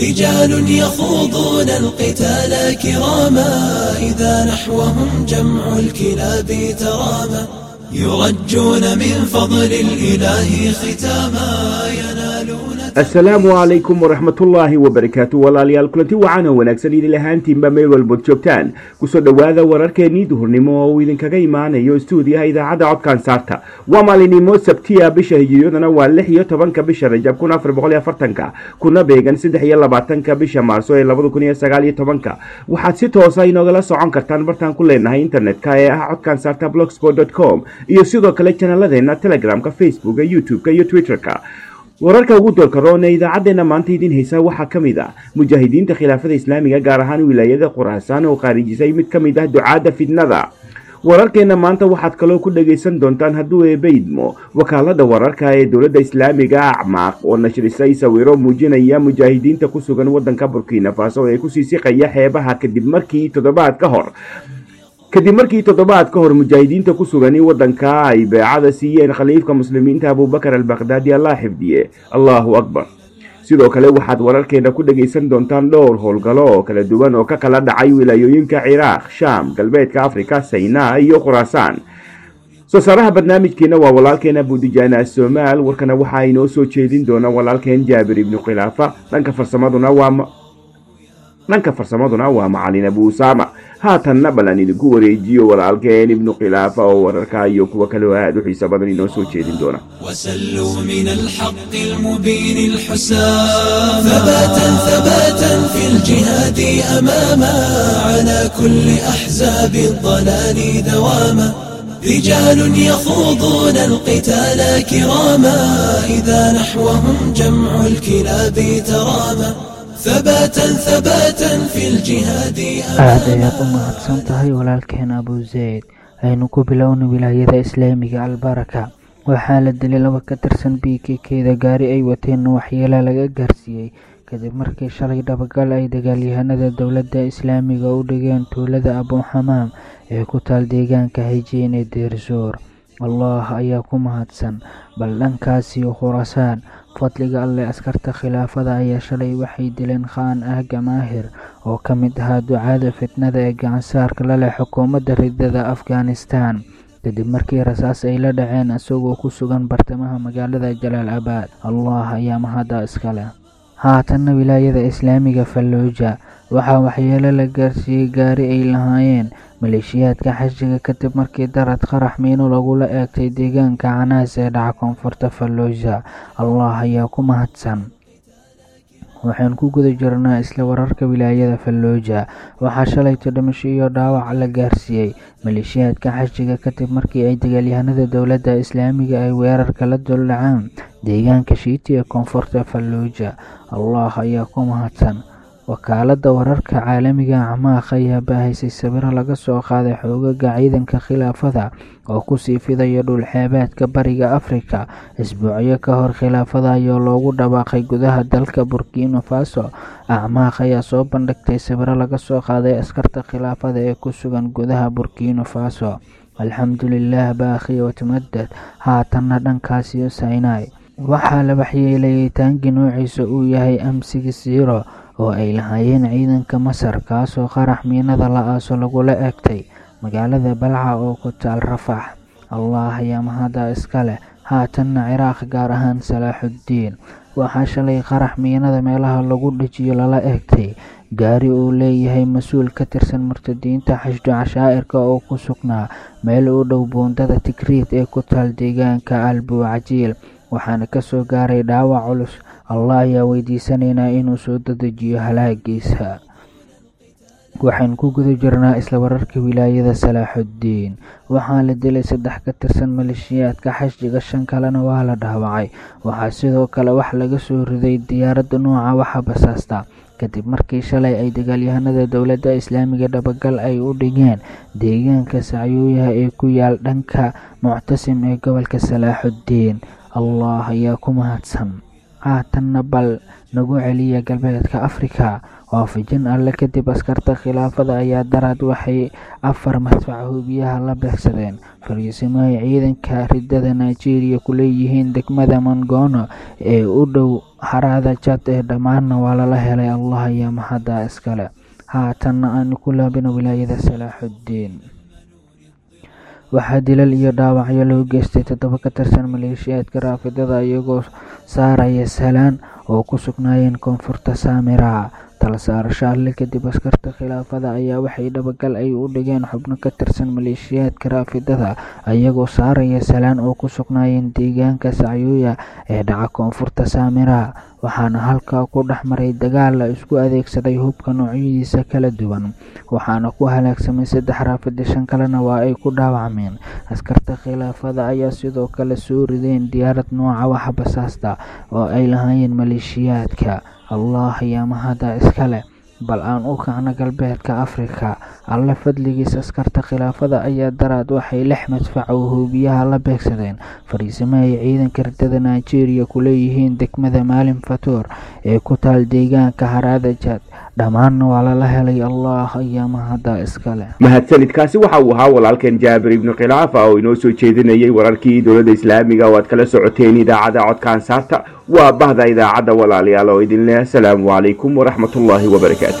رجال يخوضون القتال كراما إذا نحوهم جمع الكلاب تراما. يرجون من فضل الإله ختاما ينالون asalaamu calaykum waraxmatullaahi wabarakaatu walaalayaal kulanti wacan oo wanaagsan idin lahaantiinba meel walbood joogtaan. Kusoo dhowaada wararkeennii duhurnimo oo uu idinkaga imaanayo stuudiyaha idaacadda codkan saarta. Waa maalinimo sabtiya bisha hijiriyadana waa lix iyo tobanka bisha rajab kun afar boqol iyo afartanka kuna beegan saddex iyo labaatanka bisha maarso ee labada kun iyo sagaal iyo tobanka. Waxaad si toosa inoogala socon kartaan bartaan ku leenahay internetka ee ah codkan saarta blogsport com iyo sidoo kale janaladeena telegramka facebooka youtube-ka iyo twitter-ka wararka ugu doorka roon maanta idiin haysa waxaa ka mid ah mujaahidiinta khilaafada islaamiga gaar ahaan wilaayada quraasaan oo khaarijisay mid ka mid ah ducaadda fidnada wararkeenna maanta waxaad kaloo ku dhagaysan doontaan hadduu eebeydmo wakaalada wararka ee dowladda islaamiga acmaaq oo nashrisay sawiro muujinaya mujaahidiinta ku sugan waddanka burkina faso ee ku sii siqaya xeebaha kadib markii toddobaad ka hor kadib markii toddobaad ka hor mujaahidiinta ku sugani waddanka ay beecada siiyeen khaliifka muslimiinta abubakar albakdaadi allah xifdiye. Allahu akbar. Sidoo kale waxaad wararkeena ku dhagaysan doontaan dhowr howlgalo oo kala duwan oo ka kala dhacay wilaayooyinka ciraaq shaam galbeedka afrika saynaa iyo khuraasaan soo saaraha barnaamijkeena waa walaalkeena buudijaana somaal warkana waxaa inoo soo jeedin doona walaalkeen jaabir ibnu khilaafa. Dhanka farsamaduna waa macalin abu usaama haatanna balan idinku wareejiyo walaalkeen ibnu khilaafa oo wararka iyo kuwo kaleo aad u xiiso badan inoo soo jeedin وسلوا من الحق المبين الحسام. ثباتا ثباتا في الجهاد أماما على كل أحزاب الضلال دواما رجال يخوضون القتال كراما. إذا نحوهم جمع الكلاب تراما. ثباتا ثباتا في الجهاد aad ayaad u mahadsan tahay walaalkeen abu zayd aynu ku bilowna wilaayada islaamiga albaraka waxaa la dilay laba ka tirsan b k keeda gaari ay wateen waxyeela laga gaarsiiyey kadib markii shalay dhabagal ay dagaalyahanada dowladda islaamiga u dhigeen tuulada abuuxamaam ee ku taal deegaanka hajiin ee deersoor allah ayaa ku mahadsan bal dhankaasi khurasaan fadliga alleh askarta khilaafada ayaa shalay waxay dileen khaan ah gamaahir oo ka mid ahaa ducaada fitnada ee gacansaarka la leh xukuumadda ridada afghanistan. Kadib markii rasaas ay la dhaceen isagoo ku sugan bartamaha magaalada jalaal abaad allah ayaa mahadda iska leh haatanna wilaayada islaamiga fallooja waxaa waxyeelo la gaarsiiyey gaari ay lahaayeen. Maleeshiyaadka xajiga kadib markii darad qarax miino lagula eegtay deegaanka canaas ee dhaca koonfurta fallooja allah ayaa ku mahadsan waxaan ku guda jirnaa isla wararka wilaayada fallooja waxaa shalayto dhimasho iyo dhaawac la gaarsiiyey maleeshiyaadka xajiga kadib markii ay dagaalyahanada dowladda islaamiga ay weerarka la duldhacaan deegaanka shiiti ee koonfurta fallooja allah ayaa ku mahadsan wakaalada wararka caalamiga acmaaq ayaa baahaysay sawiro laga soo qaaday xoogaga ciidanka khilaafada oo ku sii fidaya dhulxeebeedka bariga afrika. Isbuucyo ka hor khilaafada ayaa loogu dhawaaqay gudaha dalka burkina faso. Acmaaq ayaa soo bandhigtay sawiro laga soo qaaday askarta khilaafada ee ku sugan gudaha burkina faso. Alxamdulilaah baakhi watamadad haatanna dhankaasiyo saynai waxaa la waxyeelayay taangi noociisa uu yahay amsigi siiro oo ay lahaayeen ciidanka masar kaasoo qarax miinada la aaso lagula eegtay magaalada balca oo ku taal rafax allah ayaa mahadda iska leh haatanna ciraaq gaar ahaan salaaxuddiin waxaa shalay qarax miinada meelaha lagu dhejiyo lala eegtay gaari uu leeyahay mas'uul ka tirsan murtadiinta xashdu cashaa'irka oo ku sugnaa meel u dhow buundada tigriid ee ku taal deegaanka albuucajiil waxaana ka soo gaaray dhaawac culus. Allah ayaa weydiisanaynaa inuu soo dadejiyo halaagiisa. Waxaan ku guda jirnaa isla wararka wilaayada salaaxuddiin waxaa la dilay saddex ka tirsan maleeshiyaadka xashdiga shan kalena waa la dhaawacay. Waxaa sidoo kale wax laga soo riday diyaaradda nooca waxa basaasta. Kadib markii shalay ay dagaalyahanada dowladda islaamiga dhabagal ay u dhigeen deegaanka sacyuuyaha ee ku yaal dhanka muctasim ee gobolka salaaxuddiin allah ayaa ku mahadsan haatanna bal nagu celiya galbeedka afrika. Waafajin alle kadib askarta khilaafada ayaa daraad waxay afar madfac hubiyaha la beegsadeen. Fariisimo ay ciidanka ridada nigeria ku leeyihiin degmada mongono ee u dhow harada jad ee dhammaanna waa lala helay allah ayaa mahadda iskale. Haatanna aanu ku laabino wilaayada salaaxuddiin waxaa dilal iyo dhaawacyo loo geystay toddoba ka tirsan maleeshiyaadka raafidada iyagoo saaraya salaan oo ku sugnaayeen koonfurta saamira tala saarasho alle kadib askarta khilaafada ayaa waxay dhabagal ay u dhigeen xubno ka tirsan maleeshiyaadka raafidada iyagoo saaraya salaan oo ku sugnaayeen deegaanka sacyuuya ee dhaca koonfurta saamira. Waxaana halkaa ku dhex maray dagaal la isku adeegsaday hubka noocyadiisa kala duwan. Waxaana ku halaagsamay saddex raafida shan kalena waa ay ku dhaawacmeen. Askarta khilaafada ayaa sidoo kale soo rideen diyaarad nooca waxa basaasta oo ay lahaayeen maleeshiyaadka allah ayaa mahadda iska leh bal aan u kacno galbeedka afrika. Alle fadligiis askarta khilaafada ayaa daraad waxay lix madfac oo huubiyaha la beegsadeen. Fariisimo ay ciidanka ridada nigeria ku leeyihiin degmada maalin fatuur ee ku taal deegaanka haraada jad dhammaanna waa lala helay allah ayaa mahadda iska leh mahadsanidkaasi waxa uu ahaa walaalkeen jaabir ibnu khilaafa oo inoo soo jeedinayay wararkii dowladda islaamiga. Oo aad kala socoteen idaacadda codka ansaarta waa bahda idaacadda walaalayaal oo idin leh asalaamu calaykum waraxmat ullaahi wabarakaatu